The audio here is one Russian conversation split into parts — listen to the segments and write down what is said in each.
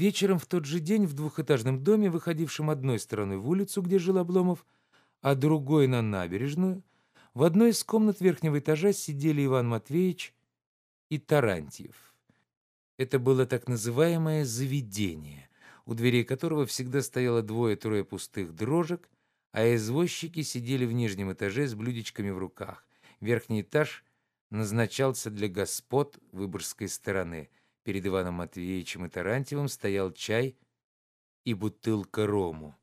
Вечером в тот же день в двухэтажном доме, выходившем одной стороной в улицу, где жил Обломов, а другой на набережную, в одной из комнат верхнего этажа сидели Иван Матвеевич и Тарантьев. Это было так называемое «заведение», у дверей которого всегда стояло двое-трое пустых дрожек, а извозчики сидели в нижнем этаже с блюдечками в руках. Верхний этаж назначался для господ выборгской стороны. Перед Иваном Матвеевичем и Тарантьевым стоял чай и бутылка рому.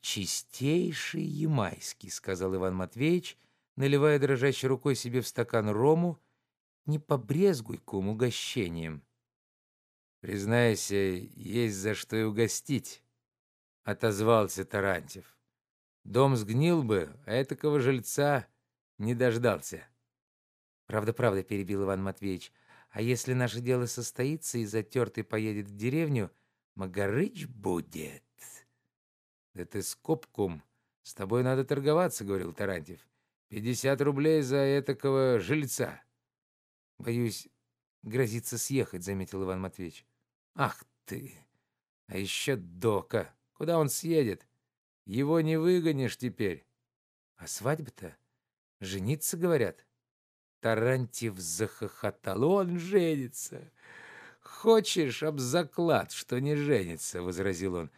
«Чистейший ямайский», — сказал Иван Матвеевич, наливая дрожащей рукой себе в стакан рому, «не побрезгуй кум угощением». «Признайся, есть за что и угостить», — отозвался Тарантьев. «Дом сгнил бы, а этакого жильца не дождался». «Правда-правда», — перебил Иван Матвеевич, «а если наше дело состоится и затертый поедет в деревню, Магарыч будет». «Да ты скопкум, с тобой надо торговаться», — говорил Тарантьев. «Пятьдесят рублей за этакого жильца». «Боюсь, грозится съехать», — заметил Иван Матвеевич. «Ах ты! А еще Дока! Куда он съедет? Его не выгонишь теперь». «А свадьба-то? Жениться, говорят?» Тарантьев захохотал. «Он женится!» «Хочешь об заклад, что не женится?» — возразил он.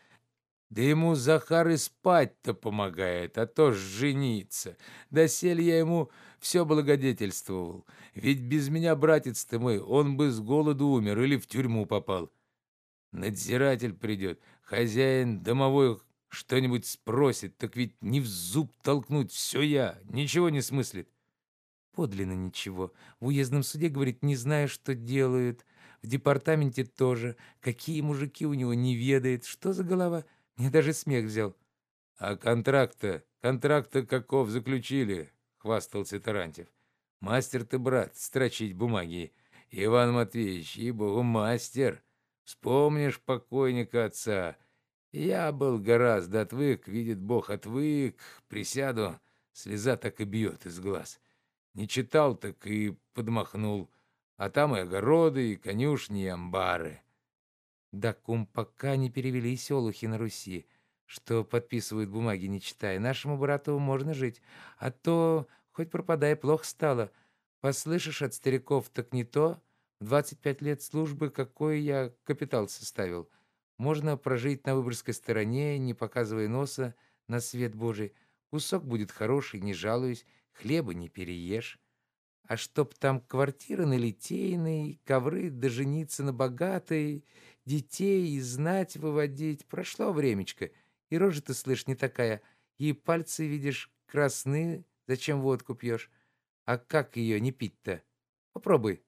«Да ему Захар и спать-то помогает, а то жениться. Досель я ему все благодетельствовал. Ведь без меня, братец ты мой, он бы с голоду умер или в тюрьму попал. Надзиратель придет, хозяин домовой что-нибудь спросит, так ведь не в зуб толкнуть, все я, ничего не смыслит. Подлинно ничего. В уездном суде, говорит, не знаю, что делают. В департаменте тоже. Какие мужики у него не ведает. Что за голова? Мне даже смех взял. А контракт-то, контракт-то каков заключили, хвастался Тарантьев. Мастер ты, брат, строчить бумаги. Иван Матвеевич, ибо мастер. Вспомнишь покойника отца. Я был гораздо отвык, видит Бог, отвык. Присяду, слеза так и бьет из глаз. Не читал, так и подмахнул. А там и огороды, и конюшни, и амбары. Да кум пока не перевели селухи на Руси, что подписывают бумаги, не читая. Нашему брату можно жить, а то хоть пропадай, плохо стало. Послышишь от стариков, так не то. В 25 лет службы какой я капитал составил. Можно прожить на Выборгской стороне, не показывая носа на свет Божий. Кусок будет хороший, не жалуюсь хлеба не переешь. А чтоб там квартира на Литейной, ковры да жениться на богатой, детей и знать выводить, прошло времечко. И рожа ты, слышь, не такая, и пальцы, видишь, красны, зачем водку пьешь? А как ее не пить-то? Попробуй.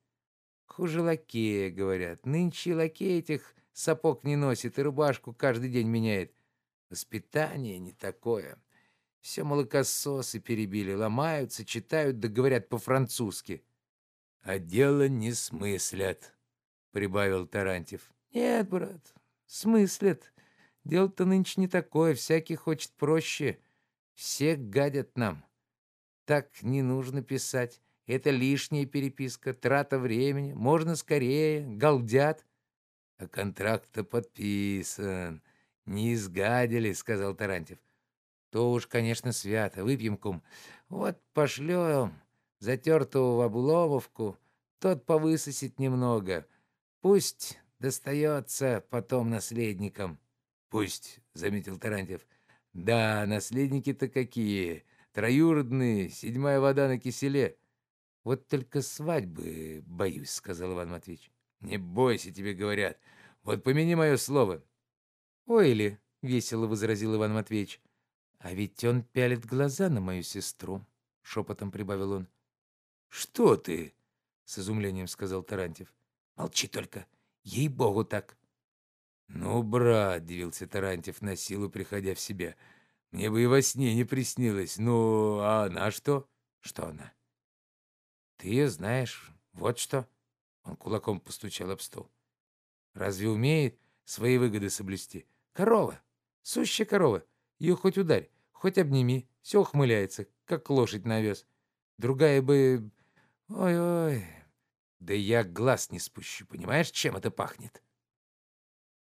Хуже лакея, говорят. Нынче лакей этих сапог не носит и рубашку каждый день меняет. Воспитание не такое. Все молокососы перебили, ломаются, читают да говорят по-французски. — А дело не смыслят, — прибавил Тарантьев. — Нет, брат, смыслят. Дело-то нынче не такое, всякий хочет проще. Все гадят нам. Так не нужно писать. Это лишняя переписка, трата времени. Можно скорее, галдят. — А контракт-то подписан. Не изгадили, — сказал Тарантьев. То уж, конечно, свято. Выпьем, кум. Вот пошлем затертого в обломовку, тот повысосит немного. Пусть достается потом наследникам. — Пусть, — заметил Тарантьев. — Да, наследники-то какие. Троюродные, седьмая вода на киселе. — Вот только свадьбы боюсь, — сказал Иван Матвеевич. — Не бойся, тебе говорят. Вот помяни мое слово. — Ой ли, — весело возразил Иван Матвеевич. «А ведь он пялит глаза на мою сестру», — шепотом прибавил он. «Что ты?» — с изумлением сказал Тарантьев. «Молчи только. Ей-богу так». «Ну, брат», — дивился Тарантьев, на силу приходя в себя, — «мне бы и во сне не приснилось. Ну, а она что?» «Что она?» «Ты ее знаешь. Вот что». Он кулаком постучал об стол. «Разве умеет свои выгоды соблюсти? Корова. Сущая корова. Ее хоть ударь, хоть обними, все ухмыляется, как лошадь на овес. Другая бы... Ой-ой... Да я глаз не спущу, понимаешь, чем это пахнет?»